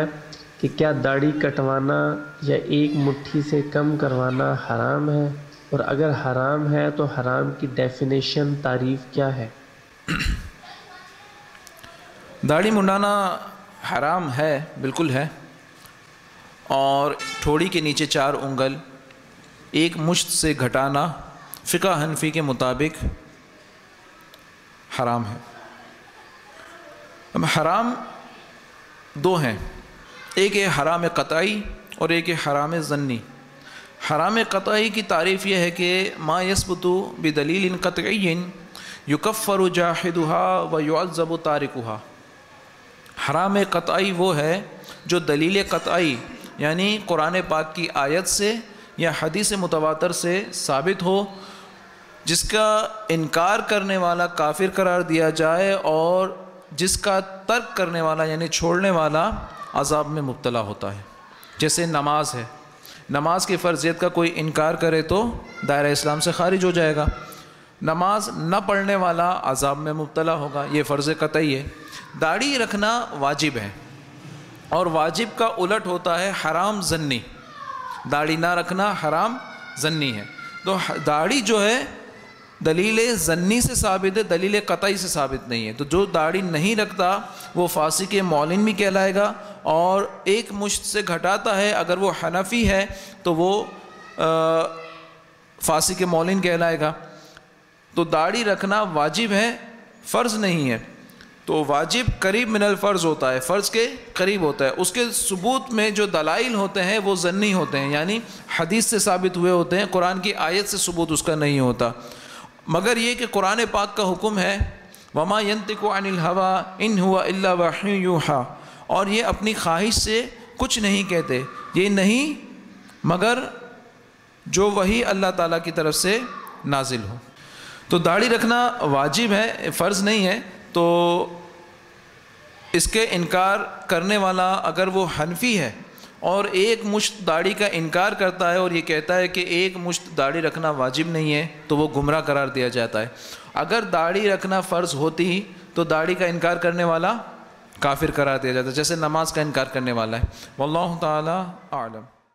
ہے کہ کیا داڑھی کٹوانا یا ایک مٹھی سے کم کروانا حرام ہے؟ اور اگر حرام ہے تو حرام کی ڈیفینیشن تعریف کیا ہے؟ داڑھی منڈانا حرام ہے، بالکل ہے۔ اور ٹھوڑی کے نیچے چار انگل، ایک مشت سے گھٹانا فقہ حنفی کے مطابق حرام ہے۔ اب حرام دو ہیں۔ ایک ہے حرام قطعی اور ایک ہے حرام ضنی حرام قطعی کی تعریف یہ ہے کہ ما یسبتو بدلیل قطعی یکفر جاہدها و یعذب تارکها حرام قطعی وہ ہے جو دلیل قطعی یعنی قرآن پاک کی آیت سے یا حدیث متواتر سے ثابت ہو، جس کا انکار کرنے والا کافر قرار دیا جائے اور جس کا ترک کرنے والا یعنی چھوڑنے والا عذاب میں مبتلا ہوتا ہے۔ جیسے نماز ہے۔ نماز کی فرضیت کا کوئی انکار کرے تو دائرہ اسلام سے خارج ہو جائے گا۔ نماز نہ پڑھنے والا عذاب میں مبتلا ہوگا۔ یہ فرض قطعی ہے۔ داڑھی رکھنا واجب ہے۔ اور واجب کا الٹ ہوتا ہے حرام ضنی داڑھی نہ رکھنا حرام ضنی ہے۔ تو داڑھی جو ہے دلیل ضنی سے ثابت ہے، دلیل قطعی سے ثابت نہیں ہے۔ تو جو داڑھی نہیں رکھتا، وہ فاسی کے مولن بھی کہلائے گا اور ایک مشت سے گھٹاتا ہے۔ اگر وہ حنفی ہے، تو وہ فاسی کے مولن کہلائے گا۔ تو داڑھی رکھنا واجب ہے، فرض نہیں ہے۔ تو واجب قریب من الفرض ہوتا ہے، فرض کے قریب ہوتا ہے۔ اس کے ثبوت میں جو دلائل ہوتے ہیں، وہ ضنی ہوتے ہیں۔ یعنی حدیث سے ثابت ہوئے ہوتے ہیں، قرآن کی آیت سے ثبوت اس کا نہیں ہوتا۔ مگر یہ کہ قرآن پاک کا حکم ہے، وما ينطق عن الهوى ان هو الا وحی يوحى۔ اور یہ اپنی خواہش سے کچھ نہیں کہتے۔ یہ نہیں، مگر جو وہی اللہ تعالیٰ کی طرف سے نازل ہو۔ تو داڑھی رکھنا واجب ہے، فرض نہیں ہے۔ تو اس کے انکار کرنے والا اگر وہ حنفی ہے اور ایک مشت داڑھی کا انکار کرتا ہے اور یہ کہتا ہے کہ ایک مشت داڑھی رکھنا واجب نہیں ہے، تو وہ گمراہ قرار دیا جاتا ہے۔ اگر داڑھی رکھنا فرض ہوتی ہی تو داڑھی کا انکار کرنے والا کافر قرار دیا جاتا ہے، جیسے نماز کا انکار کرنے والا ہے۔ واللہ تعالی عالم